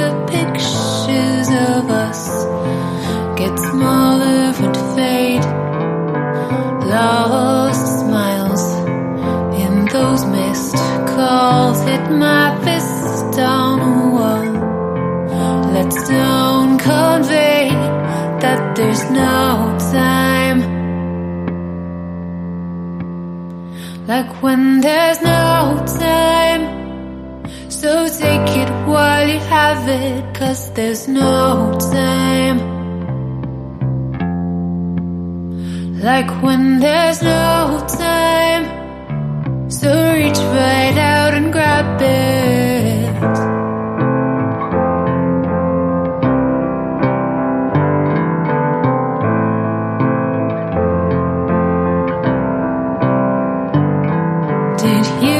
the pictures of us get smaller and fade. Lost smiles in those missed calls. Hit my fist on a wall. Let's don't convey that there's no time. Like when there's no time. So take it while have it cause there's no time. Like when there's no time. So reach right out and grab it. Did you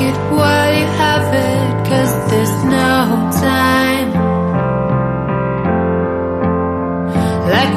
it while you have it, cause there's no time. Like